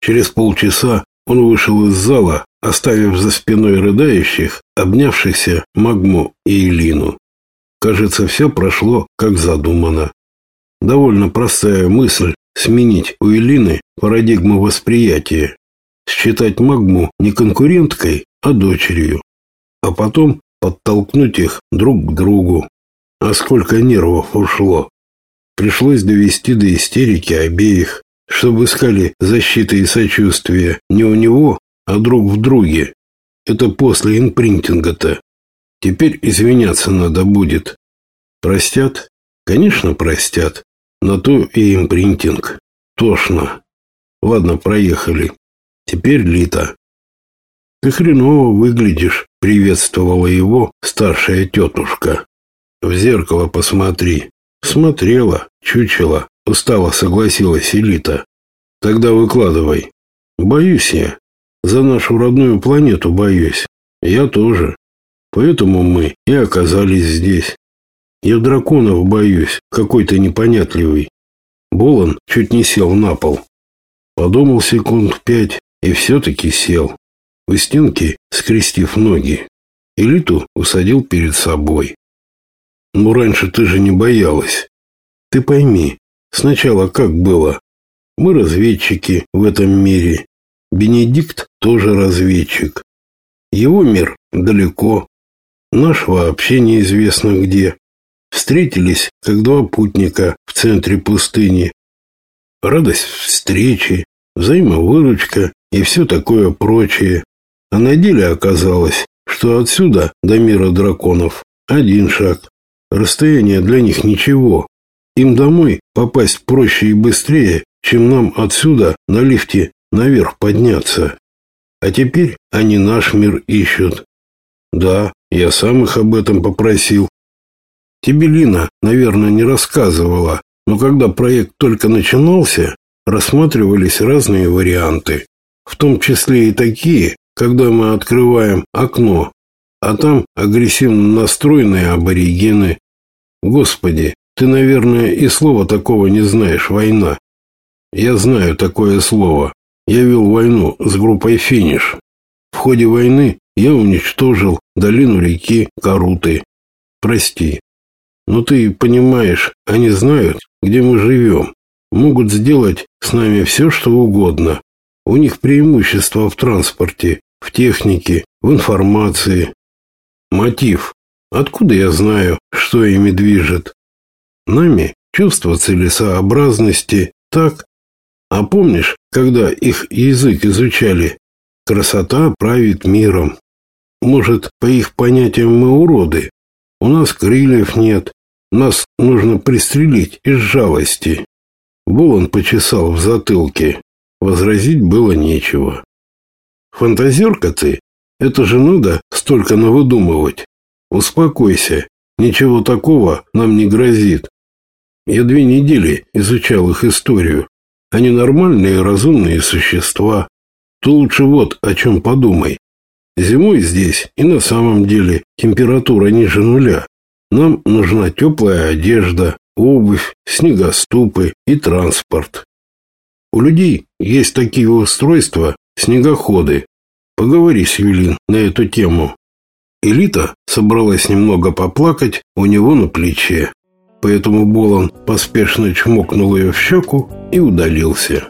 Через полчаса он вышел из зала, оставив за спиной рыдающих, обнявшихся Магму и Илину. Кажется, все прошло, как задумано. Довольно простая мысль сменить у Илины парадигму восприятия, считать Магму не конкуренткой, а дочерью, а потом подтолкнуть их друг к другу. А сколько нервов ушло. Пришлось довести до истерики обеих, чтобы искали защиты и сочувствия не у него, а друг в друге. Это после импринтинга-то. Теперь извиняться надо будет. Простят? Конечно, простят. На то и импринтинг. Тошно. Ладно, проехали. Теперь Лита. Ты хреново выглядишь, приветствовала его старшая тетушка. В зеркало посмотри. Смотрела, чучела, устало согласилась Элита. Тогда выкладывай. Боюсь я. За нашу родную планету боюсь. Я тоже. Поэтому мы и оказались здесь. Я драконов боюсь, какой то непонятливый. Болон чуть не сел на пол. Подумал секунд пять и все-таки сел. У стенки, скрестив ноги. Элиту усадил перед собой. Ну, раньше ты же не боялась. Ты пойми, сначала как было? Мы разведчики в этом мире. Бенедикт тоже разведчик. Его мир далеко. Наш вообще неизвестно где. Встретились, как два путника в центре пустыни. Радость встречи, взаимовыручка и все такое прочее. А на деле оказалось, что отсюда до мира драконов один шаг. Расстояние для них ничего. Им домой попасть проще и быстрее, чем нам отсюда на лифте наверх подняться. А теперь они наш мир ищут. Да, я сам их об этом попросил. Тебе Лина, наверное, не рассказывала, но когда проект только начинался, рассматривались разные варианты, в том числе и такие, когда мы открываем окно, а там агрессивно настроенные аборигены. Господи, ты, наверное, и слова такого не знаешь, война. Я знаю такое слово. Я вел войну с группой «Финиш». В ходе войны я уничтожил долину реки Каруты. Прости. Но ты понимаешь, они знают, где мы живем. Могут сделать с нами все, что угодно. У них преимущество в транспорте, в технике, в информации. Мотив. Откуда я знаю, что ими движет? Нами чувство целесообразности, так? А помнишь, когда их язык изучали? Красота правит миром. Может, по их понятиям мы уроды? У нас крыльев нет. Нас нужно пристрелить из жалости. Болон почесал в затылке. Возразить было нечего. Фантазерка ты? Это же надо столько навыдумывать. Успокойся, ничего такого нам не грозит. Я две недели изучал их историю. Они нормальные разумные существа. То лучше вот о чем подумай. Зимой здесь и на самом деле температура ниже нуля. Нам нужна теплая одежда, обувь, снегоступы и транспорт. У людей есть такие устройства, снегоходы. Поговори с Юлин на эту тему. Элита собралась немного поплакать у него на плече. Поэтому Болон поспешно чмокнул ее в щеку и удалился.